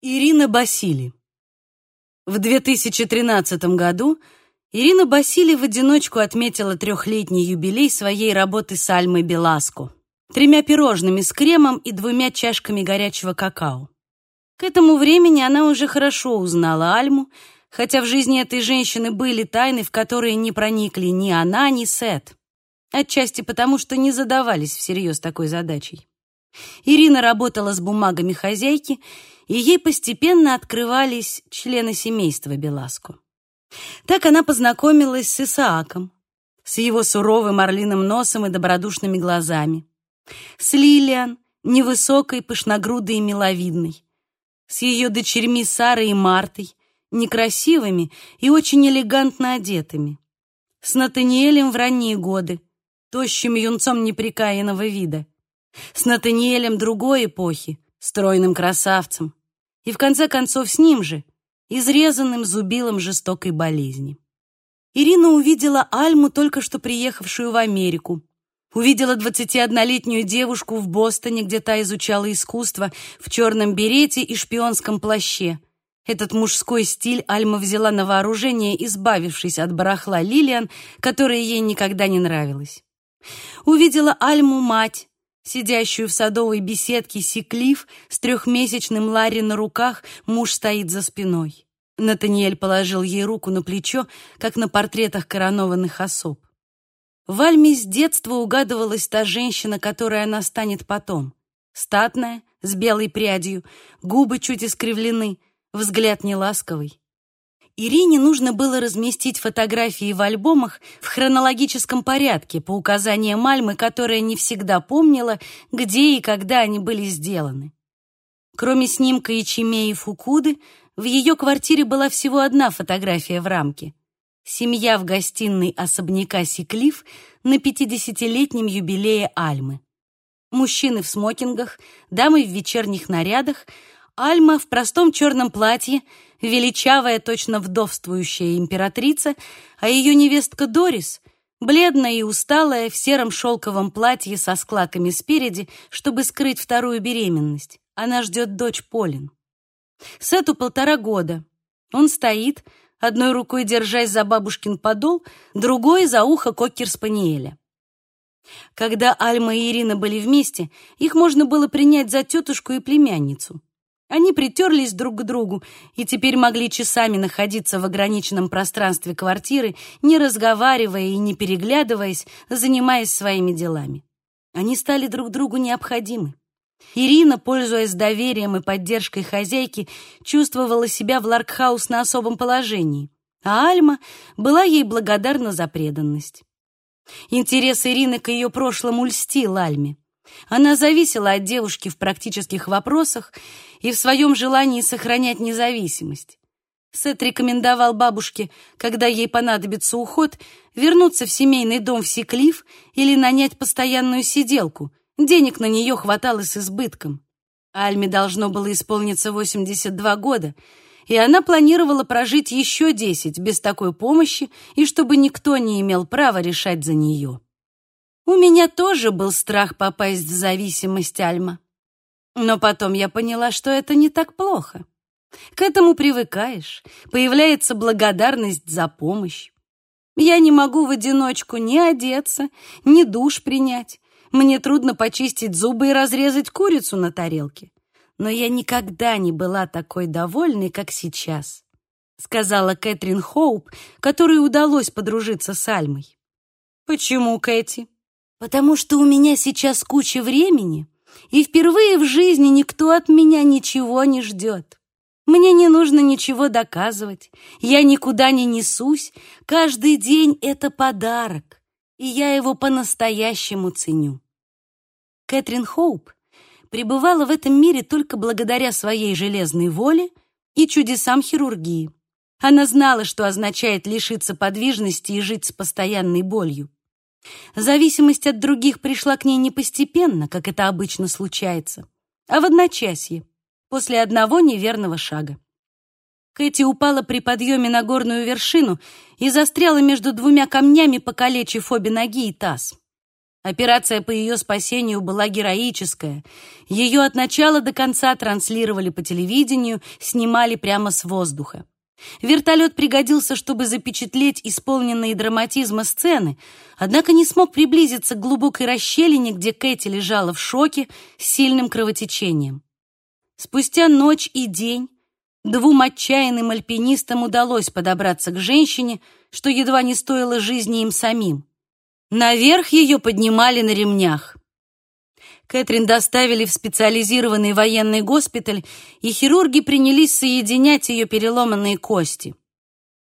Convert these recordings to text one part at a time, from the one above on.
Ирина Басили. В 2013 году Ирина Басили в одиночку отметила трехлетний юбилей своей работы с Альмой Беласко, тремя пирожными с кремом и двумя чашками горячего какао. К этому времени она уже хорошо узнала Альму, хотя в жизни этой женщины были тайны, в которые не проникли ни она, ни Сет. Отчасти потому, что не задавались всерьез такой задачей. Ирина работала с бумагами хозяйки, и ей постепенно открывались члены семейства Беласко. Так она познакомилась с Исааком, с его суровым орлиным носом и добродушными глазами, с Лилиан, невысокой, пышногрудой и миловидной, с ее дочерьми Сарой и Мартой, некрасивыми и очень элегантно одетыми, с Натаниэлем в ранние годы, тощим юнцом неприкаянного вида, с Натаниэлем другой эпохи, стройным красавцем, и в конце концов с ним же, изрезанным зубилом жестокой болезни. Ирина увидела Альму, только что приехавшую в Америку. Увидела 21-летнюю девушку в Бостоне, где та изучала искусство, в черном берете и шпионском плаще. Этот мужской стиль Альма взяла на вооружение, избавившись от барахла Лилиан, которая ей никогда не нравилась. Увидела Альму мать, сидящую в садовой беседке Сиклиф с трехмесячным Ларри на руках, муж стоит за спиной. Натаниэль положил ей руку на плечо, как на портретах коронованных особ. В Альме с детства угадывалась та женщина, которой она станет потом. Статная, с белой прядью, губы чуть искривлены, взгляд неласковый. Ирине нужно было разместить фотографии в альбомах в хронологическом порядке по указаниям Мальмы, которая не всегда помнила, где и когда они были сделаны. Кроме снимка Ичиме и Фукуды, в ее квартире была всего одна фотография в рамке. Семья в гостиной особняка Сиклиф на 50-летнем юбилее Альмы. Мужчины в смокингах, дамы в вечерних нарядах, Альма в простом черном платье — величавая, точно вдовствующая императрица, а ее невестка Дорис, бледная и усталая, в сером шелковом платье со складками спереди, чтобы скрыть вторую беременность. Она ждет дочь Полин. Сету полтора года. Он стоит, одной рукой держась за бабушкин подол, другой за ухо кокер-спаниеля. Когда Альма и Ирина были вместе, их можно было принять за тетушку и племянницу. Они притерлись друг к другу и теперь могли часами находиться в ограниченном пространстве квартиры, не разговаривая и не переглядываясь, занимаясь своими делами. Они стали друг другу необходимы. Ирина, пользуясь доверием и поддержкой хозяйки, чувствовала себя в Ларкхаус на особом положении, а Альма была ей благодарна за преданность. Интерес Ирины к ее прошлому льстил Альме. Она зависела от девушки в практических вопросах и в своем желании сохранять независимость. Сет рекомендовал бабушке, когда ей понадобится уход, вернуться в семейный дом в Секлиф или нанять постоянную сиделку. Денег на нее хватало с избытком. Альме должно было исполниться 82 года, и она планировала прожить еще 10 без такой помощи и чтобы никто не имел права решать за нее. У меня тоже был страх попасть в зависимость, Альма. Но потом я поняла, что это не так плохо. К этому привыкаешь, появляется благодарность за помощь. Я не могу в одиночку ни одеться, ни душ принять. Мне трудно почистить зубы и разрезать курицу на тарелке. Но я никогда не была такой довольной, как сейчас, сказала Кэтрин Хоуп, которой удалось подружиться с Альмой. Почему, Кэти? потому что у меня сейчас куча времени, и впервые в жизни никто от меня ничего не ждет. Мне не нужно ничего доказывать, я никуда не несусь, каждый день это подарок, и я его по-настоящему ценю. Кэтрин Хоуп пребывала в этом мире только благодаря своей железной воле и чудесам хирургии. Она знала, что означает лишиться подвижности и жить с постоянной болью. Зависимость от других пришла к ней не постепенно, как это обычно случается, а в одночасье, после одного неверного шага. Кэти упала при подъеме на горную вершину и застряла между двумя камнями, покалечив обе ноги и таз. Операция по ее спасению была героическая. Ее от начала до конца транслировали по телевидению, снимали прямо с воздуха. Вертолет пригодился, чтобы запечатлеть исполненные драматизма сцены, однако не смог приблизиться к глубокой расщелине, где Кэти лежала в шоке с сильным кровотечением. Спустя ночь и день двум отчаянным альпинистам удалось подобраться к женщине, что едва не стоило жизни им самим. Наверх ее поднимали на ремнях. Кэтрин доставили в специализированный военный госпиталь, и хирурги принялись соединять ее переломанные кости.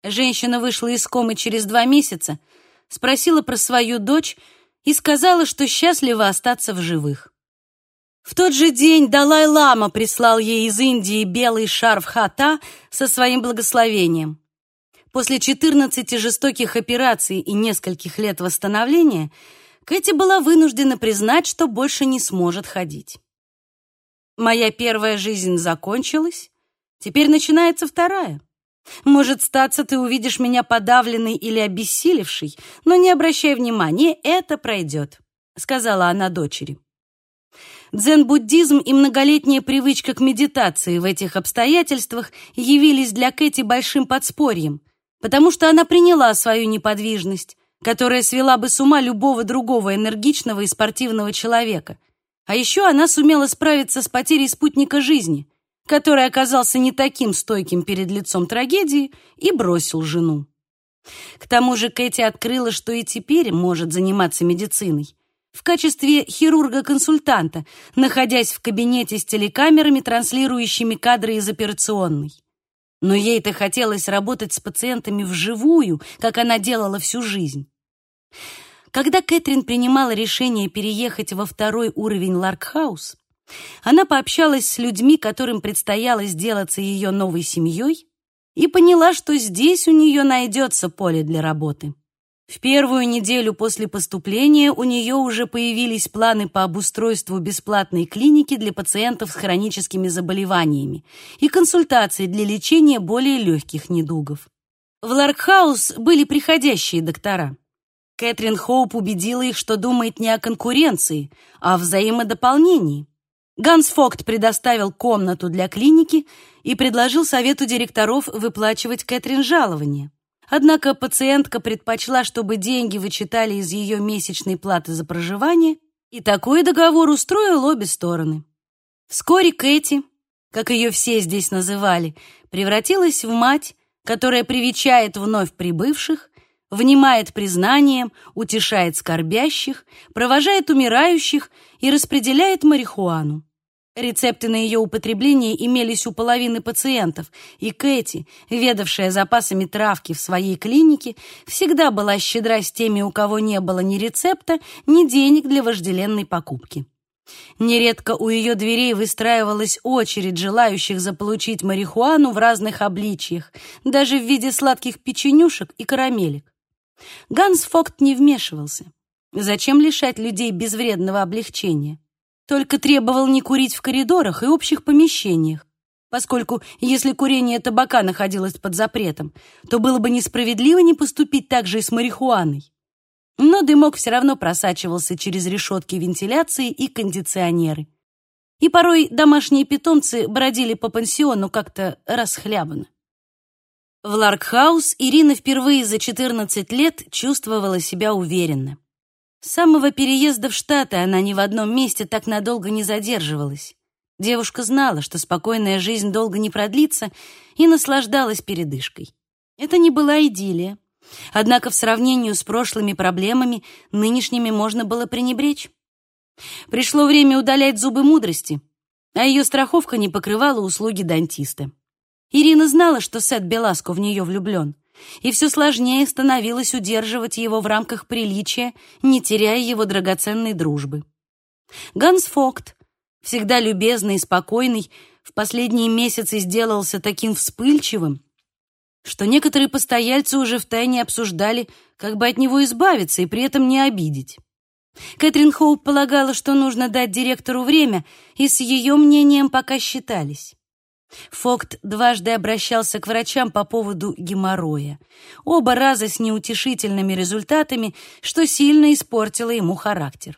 Женщина вышла из комы через два месяца, спросила про свою дочь и сказала, что счастлива остаться в живых. В тот же день Далай-лама прислал ей из Индии белый шарф хата со своим благословением. После 14 жестоких операций и нескольких лет восстановления – Кэти была вынуждена признать, что больше не сможет ходить. Моя первая жизнь закончилась, теперь начинается вторая. Может, статься ты увидишь меня подавленной или обессилевшей, но не обращай внимания, это пройдет», — сказала она дочери. Дзен-буддизм и многолетняя привычка к медитации в этих обстоятельствах явились для Кэти большим подспорьем, потому что она приняла свою неподвижность, которая свела бы с ума любого другого энергичного и спортивного человека. А еще она сумела справиться с потерей спутника жизни, который оказался не таким стойким перед лицом трагедии и бросил жену. К тому же Кэти открыла, что и теперь может заниматься медициной в качестве хирурга-консультанта, находясь в кабинете с телекамерами, транслирующими кадры из операционной. Но ей-то хотелось работать с пациентами вживую, как она делала всю жизнь. Когда Кэтрин принимала решение переехать во второй уровень Ларкхаус, она пообщалась с людьми, которым предстояло сделаться ее новой семьей, и поняла, что здесь у нее найдется поле для работы. В первую неделю после поступления у нее уже появились планы по обустройству бесплатной клиники для пациентов с хроническими заболеваниями и консультации для лечения более легких недугов. В Ларкхаус были приходящие доктора. Кэтрин Хоуп убедила их, что думает не о конкуренции, а о взаимодополнении. Ганс Фокт предоставил комнату для клиники и предложил совету директоров выплачивать Кэтрин жалование. Однако пациентка предпочла, чтобы деньги вычитали из ее месячной платы за проживание, и такой договор устроил обе стороны. Вскоре Кэти, как ее все здесь называли, превратилась в мать, которая привечает вновь прибывших, внимает признаниям, утешает скорбящих, провожает умирающих и распределяет марихуану. Рецепты на ее употребление имелись у половины пациентов, и Кэти, ведавшая запасами травки в своей клинике, всегда была щедра с теми, у кого не было ни рецепта, ни денег для вожделенной покупки. Нередко у ее дверей выстраивалась очередь желающих заполучить марихуану в разных обличьях, даже в виде сладких печенюшек и карамелек. Ганс Фокт не вмешивался. Зачем лишать людей безвредного облегчения? Только требовал не курить в коридорах и общих помещениях, поскольку если курение табака находилось под запретом, то было бы несправедливо не поступить так же и с марихуаной. Но дымок все равно просачивался через решетки вентиляции и кондиционеры. И порой домашние питомцы бродили по пансиону как-то расхлябанно. В Ларкхаус Ирина впервые за 14 лет чувствовала себя уверенно. С самого переезда в Штаты она ни в одном месте так надолго не задерживалась. Девушка знала, что спокойная жизнь долго не продлится, и наслаждалась передышкой. Это не была идиллия. Однако в сравнении с прошлыми проблемами нынешними можно было пренебречь. Пришло время удалять зубы мудрости, а ее страховка не покрывала услуги дантиста. Ирина знала, что Сет Беласко в нее влюблен — и все сложнее становилось удерживать его в рамках приличия, не теряя его драгоценной дружбы. Ганс Фокт, всегда любезный и спокойный, в последние месяцы сделался таким вспыльчивым, что некоторые постояльцы уже втайне обсуждали, как бы от него избавиться и при этом не обидеть. Кэтрин Хоуп полагала, что нужно дать директору время, и с ее мнением пока считались. Фокт дважды обращался к врачам по поводу геморроя. Оба раза с неутешительными результатами, что сильно испортило ему характер.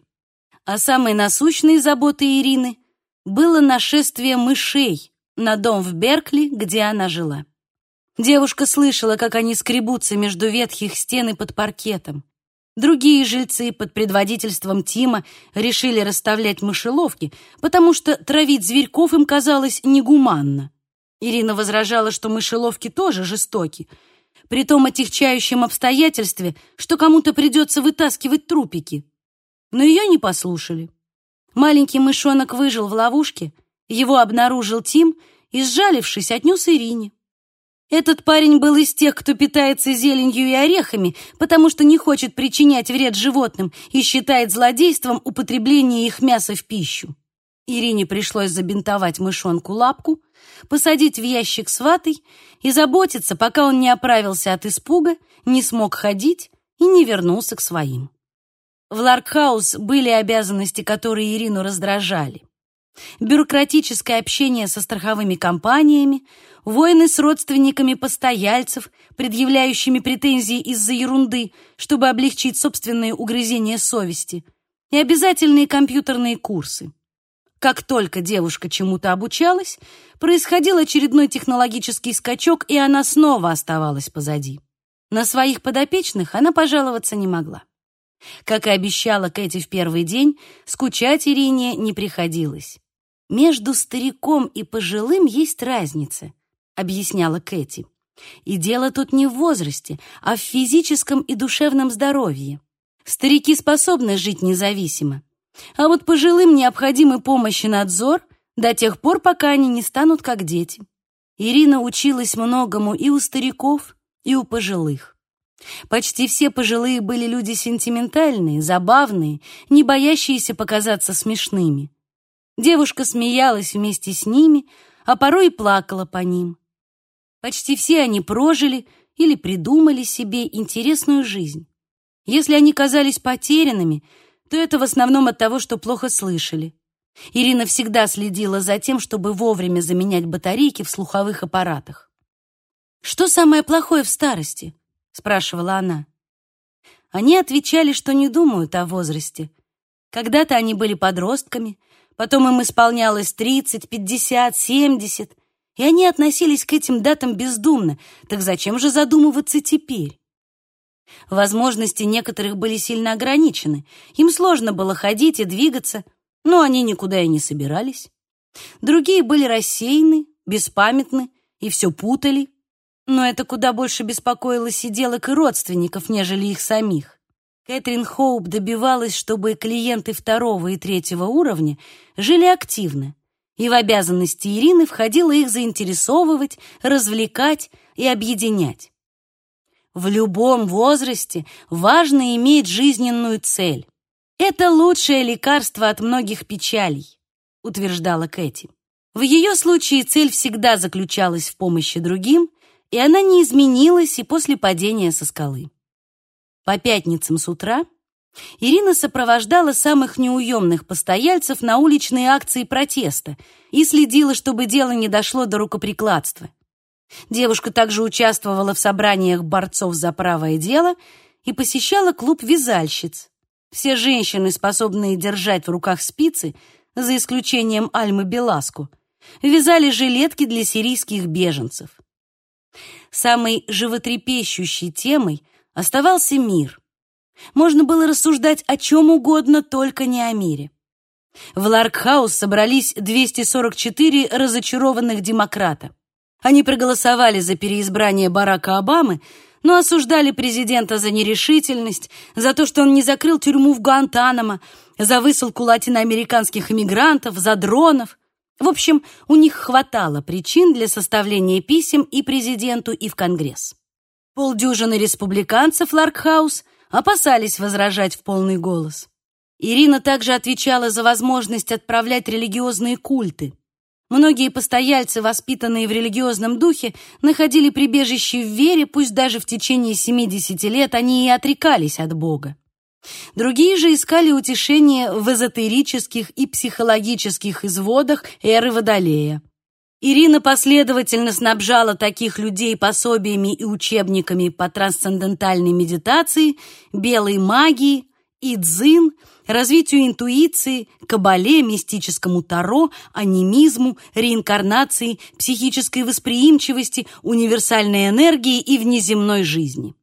А самой насущной заботой Ирины было нашествие мышей на дом в Беркли, где она жила. Девушка слышала, как они скребутся между ветхих стен и под паркетом. Другие жильцы под предводительством Тима решили расставлять мышеловки, потому что травить зверьков им казалось негуманно. Ирина возражала, что мышеловки тоже жестоки, при том отягчающем обстоятельстве, что кому-то придется вытаскивать трупики. Но ее не послушали. Маленький мышонок выжил в ловушке, его обнаружил Тим и, сжалившись, отнес Ирине. Этот парень был из тех, кто питается зеленью и орехами, потому что не хочет причинять вред животным и считает злодейством употребление их мяса в пищу. Ирине пришлось забинтовать мышонку лапку, посадить в ящик с ватой и заботиться, пока он не оправился от испуга, не смог ходить и не вернулся к своим. В Ларкхаус были обязанности, которые Ирину раздражали. Бюрократическое общение со страховыми компаниями, войны с родственниками постояльцев, предъявляющими претензии из-за ерунды, чтобы облегчить собственные угрызения совести, и обязательные компьютерные курсы. Как только девушка чему-то обучалась, происходил очередной технологический скачок, и она снова оставалась позади. На своих подопечных она пожаловаться не могла. Как и обещала Кэти в первый день, скучать Ирине не приходилось. «Между стариком и пожилым есть разница», — объясняла Кэти. «И дело тут не в возрасте, а в физическом и душевном здоровье. Старики способны жить независимо, а вот пожилым необходимы помощь и надзор до тех пор, пока они не станут как дети». Ирина училась многому и у стариков, и у пожилых. Почти все пожилые были люди сентиментальные, забавные, не боящиеся показаться смешными. Девушка смеялась вместе с ними, а порой и плакала по ним. Почти все они прожили или придумали себе интересную жизнь. Если они казались потерянными, то это в основном от того, что плохо слышали. Ирина всегда следила за тем, чтобы вовремя заменять батарейки в слуховых аппаратах. «Что самое плохое в старости?» — спрашивала она. Они отвечали, что не думают о возрасте. Когда-то они были подростками, потом им исполнялось 30, 50, 70, и они относились к этим датам бездумно, так зачем же задумываться теперь? Возможности некоторых были сильно ограничены, им сложно было ходить и двигаться, но они никуда и не собирались. Другие были рассеяны, беспамятны и все путали, но это куда больше беспокоило сиделок и родственников, нежели их самих. Кэтрин Хоуп добивалась, чтобы клиенты второго и третьего уровня жили активно, и в обязанности Ирины входило их заинтересовывать, развлекать и объединять. В любом возрасте важно иметь жизненную цель. Это лучшее лекарство от многих печалей, утверждала Кэти. В ее случае цель всегда заключалась в помощи другим, и она не изменилась и после падения со скалы. По пятницам с утра Ирина сопровождала самых неуемных постояльцев на уличные акции протеста и следила, чтобы дело не дошло до рукоприкладства. Девушка также участвовала в собраниях борцов за правое дело и посещала клуб вязальщиц. Все женщины, способные держать в руках спицы, за исключением Альмы Беласку, вязали жилетки для сирийских беженцев. Самой животрепещущей темой Оставался мир. Можно было рассуждать о чем угодно, только не о мире. В Ларкхаус собрались 244 разочарованных демократа. Они проголосовали за переизбрание Барака Обамы, но осуждали президента за нерешительность, за то, что он не закрыл тюрьму в Гуантанамо, за высылку латиноамериканских иммигрантов, за дронов. В общем, у них хватало причин для составления писем и президенту, и в Конгресс. Полдюжины республиканцев Ларкхаус опасались возражать в полный голос. Ирина также отвечала за возможность отправлять религиозные культы. Многие постояльцы, воспитанные в религиозном духе, находили прибежище в вере, пусть даже в течение 70 лет они и отрекались от Бога. Другие же искали утешение в эзотерических и психологических изводах эры Водолея. Ирина последовательно снабжала таких людей пособиями и учебниками по трансцендентальной медитации, белой магии, идзин, развитию интуиции, кабале, мистическому таро, анимизму, реинкарнации, психической восприимчивости, универсальной энергии и внеземной жизни.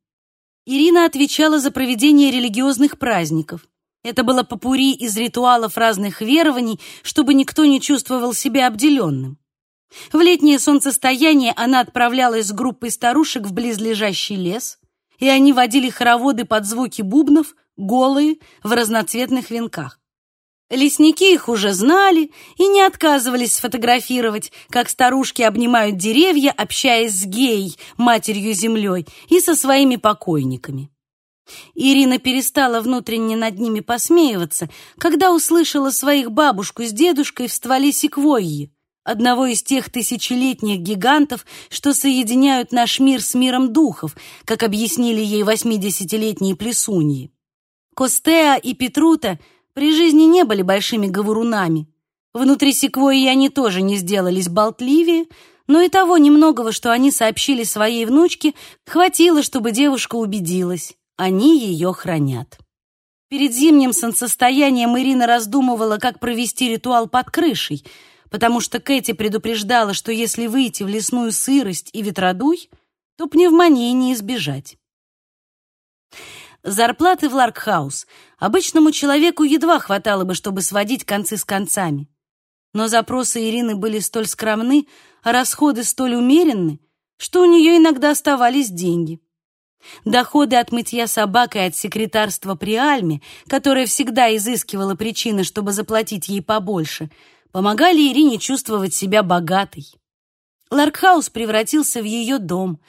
Ирина отвечала за проведение религиозных праздников. Это было попури из ритуалов разных верований, чтобы никто не чувствовал себя обделенным. В летнее солнцестояние она отправлялась с группой старушек в близлежащий лес, и они водили хороводы под звуки бубнов, голые, в разноцветных венках. Лесники их уже знали и не отказывались сфотографировать, как старушки обнимают деревья, общаясь с геей, матерью-землей, и со своими покойниками. Ирина перестала внутренне над ними посмеиваться, когда услышала своих бабушку с дедушкой в стволе секвойи, одного из тех тысячелетних гигантов, что соединяют наш мир с миром духов, как объяснили ей восьмидесятилетние плесуньи. Костеа и Петрута при жизни не были большими говорунами. Внутри секвойи они тоже не сделались болтливее, но и того немногого, что они сообщили своей внучке, хватило, чтобы девушка убедилась. Они ее хранят. Перед зимним солнцестоянием Ирина раздумывала, как провести ритуал под крышей — потому что Кэти предупреждала, что если выйти в лесную сырость и ветродуй, то пневмонии не избежать. Зарплаты в Ларкхаус обычному человеку едва хватало бы, чтобы сводить концы с концами. Но запросы Ирины были столь скромны, а расходы столь умеренны, что у нее иногда оставались деньги. Доходы от мытья собак и от секретарства при Альме, которая всегда изыскивала причины, чтобы заплатить ей побольше — помогали Ирине чувствовать себя богатой. Ларкхаус превратился в ее дом,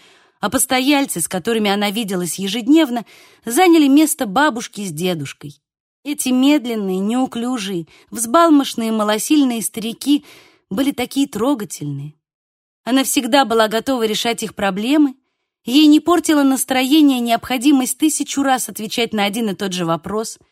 а постояльцы, с которыми она виделась ежедневно, заняли место бабушки с дедушкой. Эти медленные, неуклюжие, взбалмошные, малосильные старики были такие трогательные. Она всегда была готова решать их проблемы, ей не портило настроение необходимость тысячу раз отвечать на один и тот же вопрос —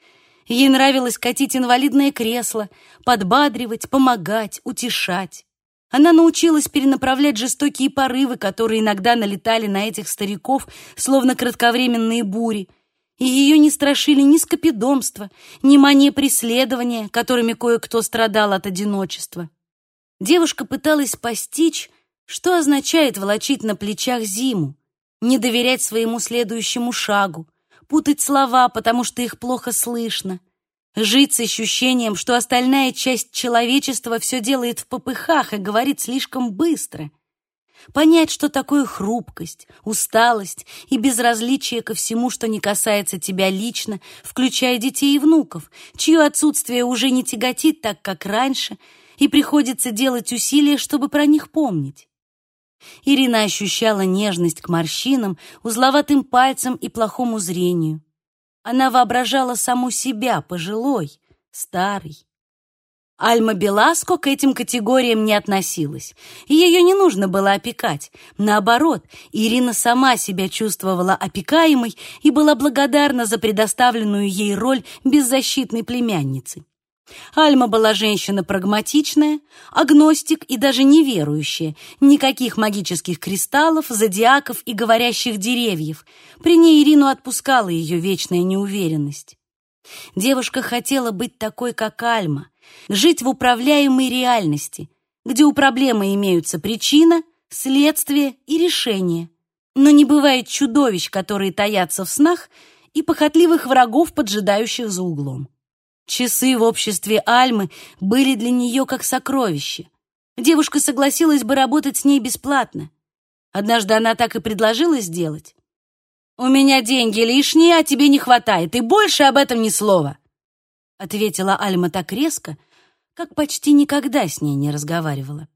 Ей нравилось катить инвалидное кресло, подбадривать, помогать, утешать. Она научилась перенаправлять жестокие порывы, которые иногда налетали на этих стариков, словно кратковременные бури. И ее не страшили ни скопидомство, ни мания преследования, которыми кое-кто страдал от одиночества. Девушка пыталась постичь, что означает волочить на плечах зиму, не доверять своему следующему шагу, путать слова, потому что их плохо слышно, жить с ощущением, что остальная часть человечества все делает в попыхах и говорит слишком быстро, понять, что такое хрупкость, усталость и безразличие ко всему, что не касается тебя лично, включая детей и внуков, чье отсутствие уже не тяготит так, как раньше, и приходится делать усилия, чтобы про них помнить. Ирина ощущала нежность к морщинам, узловатым пальцам и плохому зрению. Она воображала саму себя пожилой, старой. Альма Беласко к этим категориям не относилась, и ее не нужно было опекать. Наоборот, Ирина сама себя чувствовала опекаемой и была благодарна за предоставленную ей роль беззащитной племянницы. Альма была женщина прагматичная, агностик и даже неверующая. Никаких магических кристаллов, зодиаков и говорящих деревьев. При ней Ирину отпускала ее вечная неуверенность. Девушка хотела быть такой, как Альма, жить в управляемой реальности, где у проблемы имеются причина, следствие и решение. Но не бывает чудовищ, которые таятся в снах, и похотливых врагов, поджидающих за углом. Часы в обществе Альмы были для нее как сокровище. Девушка согласилась бы работать с ней бесплатно. Однажды она так и предложила сделать. «У меня деньги лишние, а тебе не хватает, и больше об этом ни слова», ответила Альма так резко, как почти никогда с ней не разговаривала.